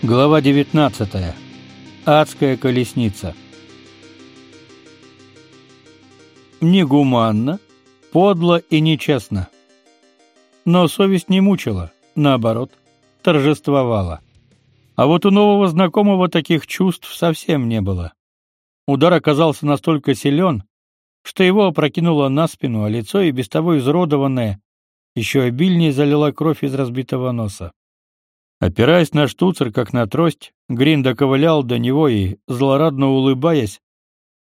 Глава 19. Адская колесница. Негуманно, подло и нечестно. Но совесть не мучила, наоборот, торжествовала. А вот у нового знакомого таких чувств совсем не было. Удар оказался настолько силен, что его опрокинуло на спину, а лицо и без того изуродованное еще обильнее залила кровь из разбитого носа. Опираясь на штуцер, как на трость, Грин доковылял до него и, злорадно улыбаясь,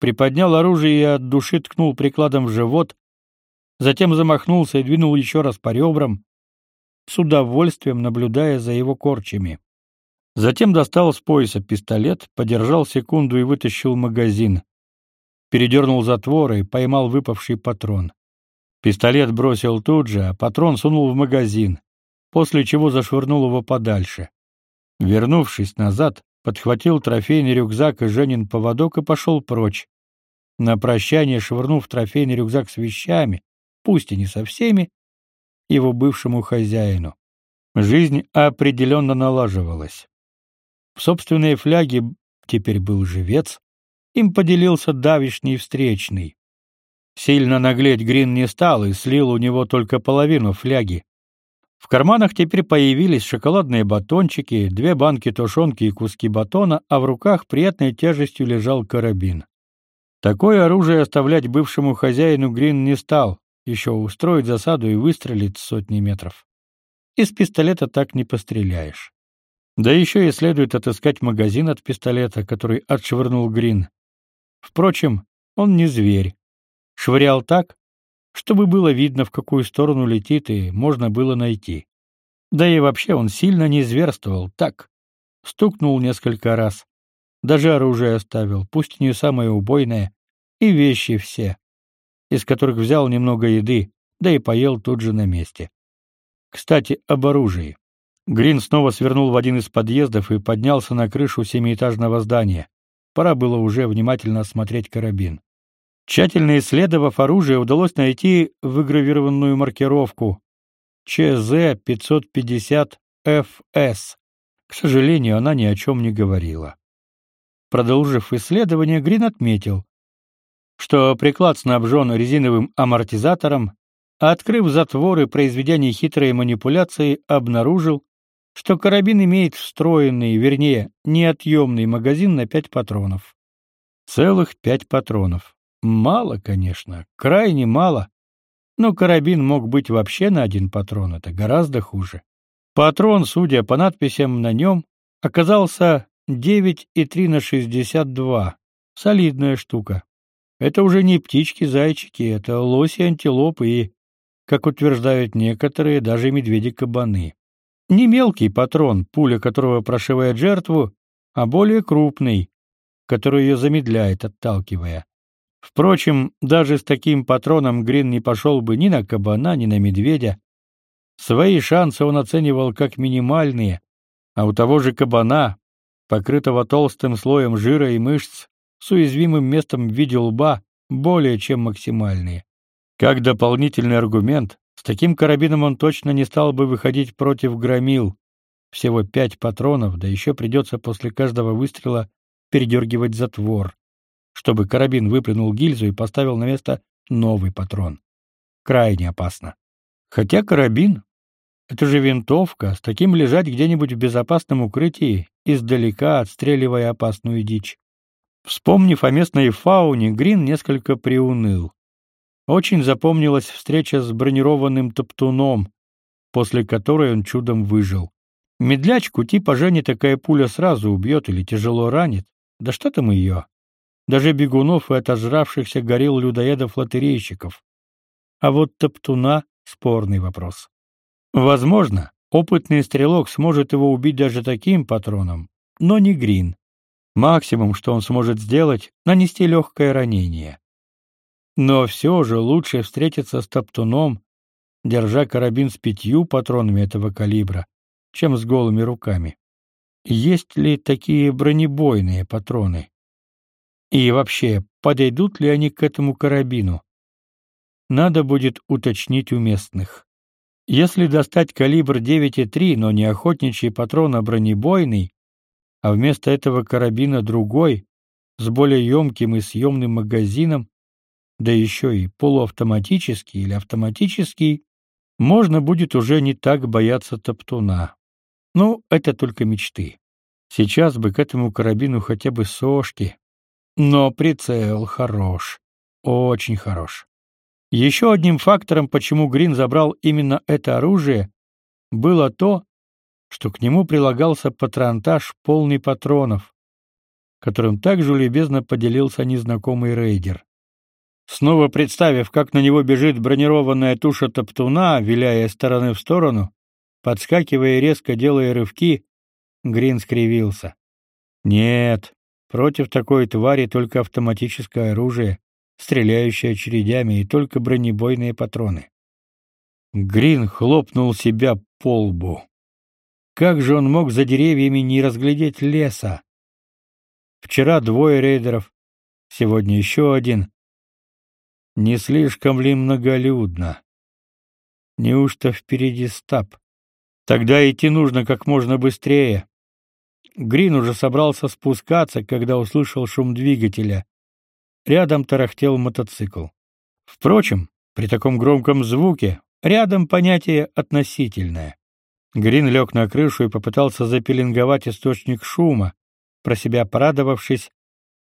приподнял оружие и от души ткнул прикладом в живот, затем замахнулся и двинул еще раз по ребрам, с удовольствием наблюдая за его корчами. Затем достал с пояса пистолет, подержал секунду и вытащил магазин. Передернул затвор и поймал выпавший патрон. Пистолет бросил тут же, а патрон сунул в магазин после чего зашвырнул его подальше. Вернувшись назад, подхватил трофейный рюкзак и Женин поводок и пошел прочь. На прощание швырнув трофейный рюкзак с вещами, пусть и не со всеми, его бывшему хозяину. Жизнь определенно налаживалась. В собственной фляге теперь был живец, им поделился давишний встречный. Сильно наглеть Грин не стал и слил у него только половину фляги. В карманах теперь появились шоколадные батончики, две банки тушенки и куски батона, а в руках приятной тяжестью лежал карабин. Такое оружие оставлять бывшему хозяину Грин не стал, еще устроить засаду и выстрелить с сотни метров. Из пистолета так не постреляешь. Да еще и следует отыскать магазин от пистолета, который отшвырнул Грин. Впрочем, он не зверь. Швырял так, чтобы было видно, в какую сторону летит и можно было найти. Да и вообще он сильно не зверствовал, так. Стукнул несколько раз. Даже оружие оставил, пусть не самое убойное, и вещи все, из которых взял немного еды, да и поел тут же на месте. Кстати, об оружии. Грин снова свернул в один из подъездов и поднялся на крышу семиэтажного здания. Пора было уже внимательно осмотреть карабин. Тщательно исследовав оружие, удалось найти выгравированную маркировку ЧЗ-550ФС. К сожалению, она ни о чем не говорила. Продолжив исследование, Грин отметил, что приклад снабжен резиновым амортизатором, а открыв затвор и произведя нехитрые манипуляции, обнаружил, что карабин имеет встроенный, вернее, неотъемный магазин на пять патронов. Целых пять патронов. Мало, конечно, крайне мало. Но карабин мог быть вообще на один патрон, это гораздо хуже. Патрон, судя по надписям на нем, оказался 9,3 на 62. Солидная штука. Это уже не птички-зайчики, это лоси-антилопы и, как утверждают некоторые, даже медведи-кабаны. Не мелкий патрон, пуля которого прошивает жертву, а более крупный, который ее замедляет, отталкивая. Впрочем, даже с таким патроном Грин не пошел бы ни на кабана, ни на медведя. Свои шансы он оценивал как минимальные, а у того же кабана, покрытого толстым слоем жира и мышц, с уязвимым местом в виде лба, более чем максимальные. Как дополнительный аргумент, с таким карабином он точно не стал бы выходить против громил. Всего пять патронов, да еще придется после каждого выстрела передергивать затвор чтобы карабин выплюнул гильзу и поставил на место новый патрон. Крайне опасно. Хотя карабин — это же винтовка, с таким лежать где-нибудь в безопасном укрытии, издалека отстреливая опасную дичь. Вспомнив о местной фауне, Грин несколько приуныл. Очень запомнилась встреча с бронированным топтуном, после которой он чудом выжил. Медлячку типа Жени такая пуля сразу убьет или тяжело ранит. Да что там ее? Даже бегунов и отожравшихся горил людоедов-лотерейщиков. А вот топтуна — спорный вопрос. Возможно, опытный стрелок сможет его убить даже таким патроном, но не Грин. Максимум, что он сможет сделать — нанести легкое ранение. Но все же лучше встретиться с топтуном, держа карабин с пятью патронами этого калибра, чем с голыми руками. Есть ли такие бронебойные патроны? И вообще, подойдут ли они к этому карабину? Надо будет уточнить у местных. Если достать калибр 9,3, но не охотничий патрон, а бронебойный, а вместо этого карабина другой, с более емким и съемным магазином, да еще и полуавтоматический или автоматический, можно будет уже не так бояться топтуна. Ну, это только мечты. Сейчас бы к этому карабину хотя бы сошки. Но прицел хорош. Очень хорош. Еще одним фактором, почему Грин забрал именно это оружие, было то, что к нему прилагался патронтаж полный патронов, которым также любезно поделился незнакомый рейдер. Снова представив, как на него бежит бронированная туша топтуна, виляя стороны в сторону, подскакивая и резко делая рывки, Грин скривился. Нет, против такой твари только автоматическое оружие, стреляющее очередями и только бронебойные патроны. Грин хлопнул себя по лбу. Как же он мог за деревьями не разглядеть леса? Вчера двое рейдеров, сегодня еще один. Не слишком ли многолюдно? Неужто впереди стаб? Тогда идти нужно как можно быстрее. Грин уже собрался спускаться, когда услышал шум двигателя. Рядом тарахтел мотоцикл. Впрочем, при таком громком звуке рядом понятие относительное. Грин лег на крышу и попытался запеленговать источник шума, про себя порадовавшись,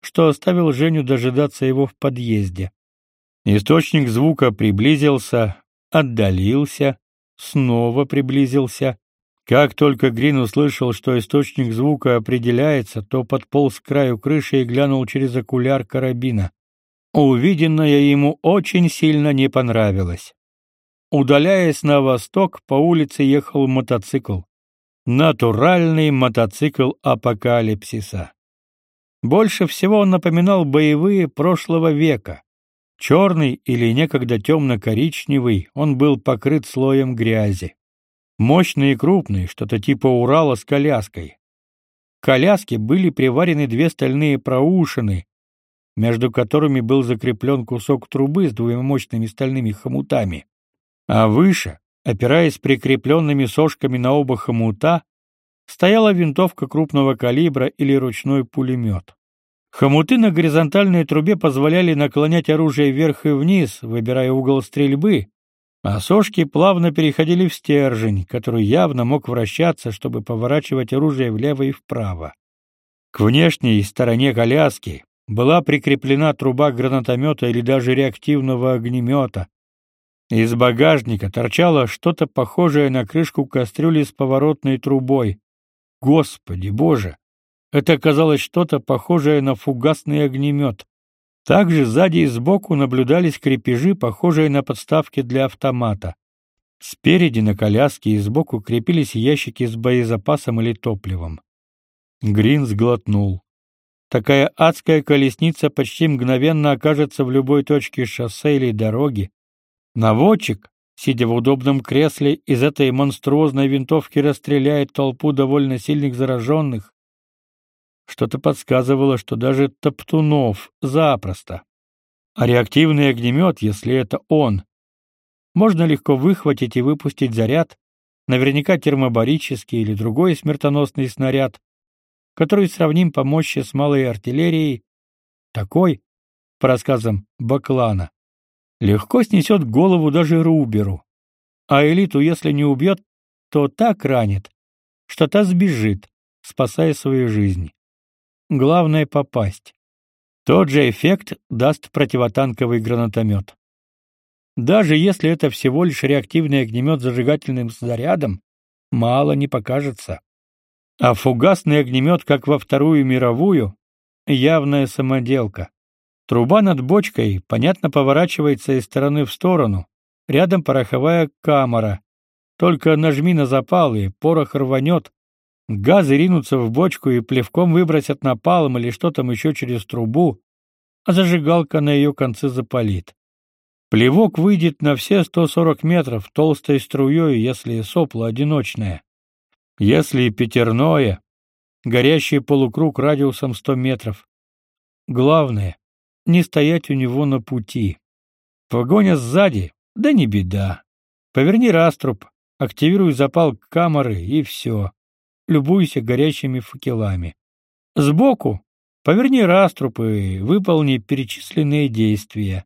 что оставил Женю дожидаться его в подъезде. Источник звука приблизился, отдалился, снова приблизился. Как только Грин услышал, что источник звука определяется, то подполз к краю крыши и глянул через окуляр карабина. Увиденное ему очень сильно не понравилось. Удаляясь на восток, по улице ехал мотоцикл. Натуральный мотоцикл апокалипсиса. Больше всего он напоминал боевые прошлого века. Черный или некогда темно-коричневый, он был покрыт слоем грязи. Мощный и крупный, что-то типа Урала с коляской. К коляске были приварены две стальные проушины, между которыми был закреплен кусок трубы с двумя мощными стальными хомутами а выше, опираясь прикрепленными сошками на оба хомута, стояла винтовка крупного калибра или ручной пулемет. Хомуты на горизонтальной трубе позволяли наклонять оружие вверх и вниз, выбирая угол стрельбы, а сошки плавно переходили в стержень, который явно мог вращаться, чтобы поворачивать оружие влево и вправо. К внешней стороне коляски была прикреплена труба гранатомета или даже реактивного огнемета, из багажника торчало что-то похожее на крышку кастрюли с поворотной трубой. Господи, боже! Это оказалось что-то похожее на фугасный огнемет. Также сзади и сбоку наблюдались крепежи, похожие на подставки для автомата. Спереди на коляске и сбоку крепились ящики с боезапасом или топливом. Грин сглотнул. Такая адская колесница почти мгновенно окажется в любой точке шоссе или дороги, Наводчик, сидя в удобном кресле, из этой монструозной винтовки расстреляет толпу довольно сильных зараженных. Что-то подсказывало, что даже Топтунов запросто. А реактивный огнемет, если это он, можно легко выхватить и выпустить заряд, наверняка термобарический или другой смертоносный снаряд, который сравним по мощи с малой артиллерией, такой, по рассказам Баклана, легко снесет голову даже Руберу. А элиту, если не убьет, то так ранит, что та сбежит, спасая свою жизнь. Главное — попасть. Тот же эффект даст противотанковый гранатомет. Даже если это всего лишь реактивный огнемет с зажигательным зарядом, мало не покажется. А фугасный огнемет, как во Вторую мировую, явная самоделка. Труба над бочкой, понятно, поворачивается из стороны в сторону. Рядом пороховая камера. Только нажми на запал, и порох рванет. Газы ринутся в бочку и плевком выбросят напалм или что там еще через трубу, а зажигалка на ее конце запалит. Плевок выйдет на все 140 метров толстой струей, если сопло одиночное. Если пятерное, горящий полукруг радиусом 100 метров. Главное, не стоять у него на пути. Погоня сзади, да не беда. Поверни раструб, активируй запал камеры и все. Любуйся горящими факелами. Сбоку поверни раструб и выполни перечисленные действия.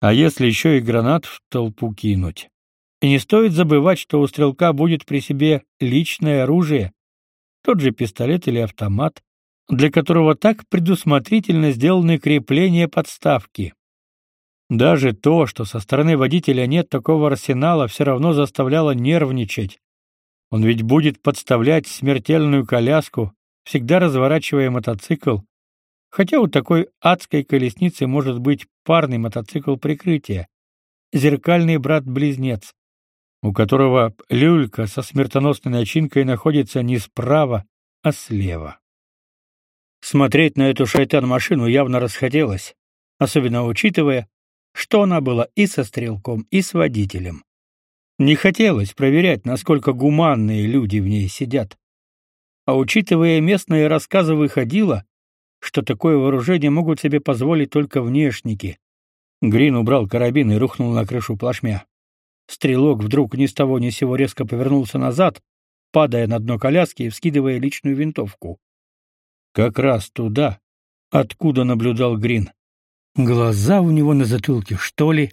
А если еще и гранат в толпу кинуть? И не стоит забывать, что у стрелка будет при себе личное оружие, тот же пистолет или автомат, для которого так предусмотрительно сделаны крепления подставки. Даже то, что со стороны водителя нет такого арсенала, все равно заставляло нервничать. Он ведь будет подставлять смертельную коляску, всегда разворачивая мотоцикл, хотя у такой адской колесницы может быть парный мотоцикл прикрытия, зеркальный брат-близнец, у которого люлька со смертоносной начинкой находится не справа, а слева. Смотреть на эту шайтан-машину явно расхотелось, особенно учитывая, что она была и со стрелком, и с водителем. Не хотелось проверять, насколько гуманные люди в ней сидят. А учитывая местные рассказы выходило, что такое вооружение могут себе позволить только внешники. Грин убрал карабин и рухнул на крышу плашмя. Стрелок вдруг ни с того ни с сего резко повернулся назад, падая на дно коляски и вскидывая личную винтовку. Как раз туда, откуда наблюдал Грин. Глаза у него на затылке, что ли?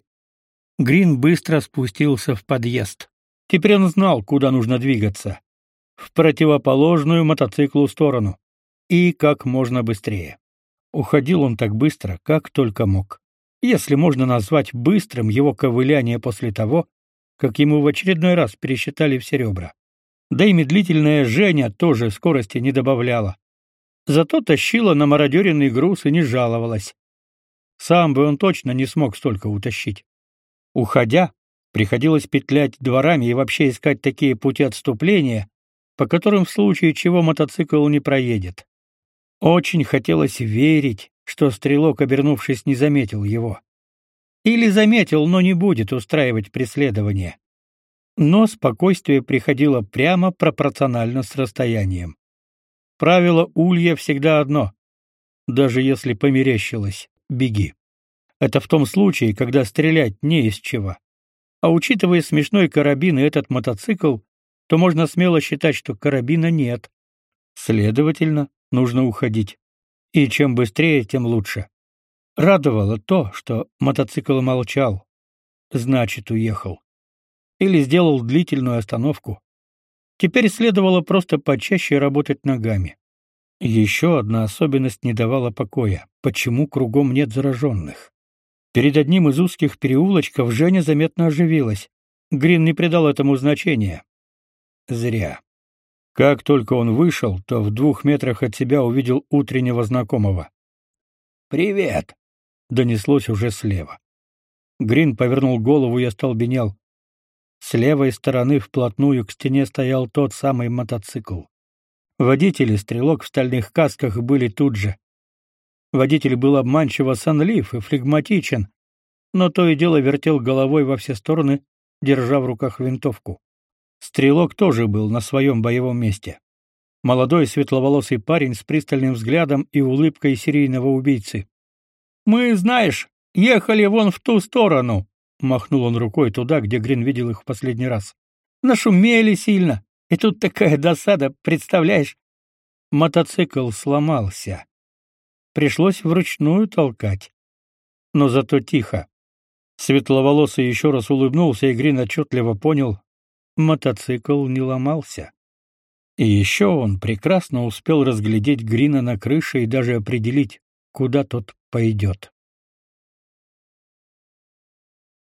Грин быстро спустился в подъезд. Теперь он знал, куда нужно двигаться. В противоположную мотоциклу сторону. И как можно быстрее. Уходил он так быстро, как только мог. Если можно назвать быстрым его ковыляние после того, как ему в очередной раз пересчитали все ребра. Да и медлительная Женя тоже скорости не добавляла. Зато тащила на мародеренный груз и не жаловалась. Сам бы он точно не смог столько утащить. Уходя, приходилось петлять дворами и вообще искать такие пути отступления, по которым в случае чего мотоцикл не проедет. Очень хотелось верить, что стрелок, обернувшись, не заметил его. Или заметил, но не будет устраивать преследование. Но спокойствие приходило прямо пропорционально с расстоянием. Правило улья всегда одно: даже если померещилось, беги. Это в том случае, когда стрелять не из чего. А учитывая смешной карабин и этот мотоцикл, то можно смело считать, что карабина нет. Следовательно, нужно уходить. И чем быстрее, тем лучше. Радовало то, что мотоцикл молчал. Значит, уехал. Или сделал длительную остановку. Теперь следовало просто почаще работать ногами. Еще одна особенность не давала покоя. Почему кругом нет зараженных? Перед одним из узких переулочков Женя заметно оживилась. Грин не придал этому значения. Зря. Как только он вышел, то в двух метрах от себя увидел утреннего знакомого. «Привет!» — донеслось уже слева. Грин повернул голову и остолбенел. С левой стороны вплотную к стене стоял тот самый мотоцикл. Водитель и стрелок в стальных касках были тут же. Водитель был обманчиво сонлив и флегматичен, но то и дело вертел головой во все стороны, держа в руках винтовку. Стрелок тоже был на своем боевом месте. Молодой светловолосый парень с пристальным взглядом и улыбкой серийного убийцы. «Мы, знаешь, ехали вон в ту сторону», — махнул он рукой туда, где Грин видел их в последний раз. «Нашумели сильно, и тут такая досада, представляешь?» Мотоцикл сломался. Пришлось вручную толкать. Но зато тихо. Светловолосый еще раз улыбнулся, и Грин отчетливо понял, мотоцикл не ломался. И еще он прекрасно успел разглядеть Грина на крыше и даже определить, куда тот пойдет.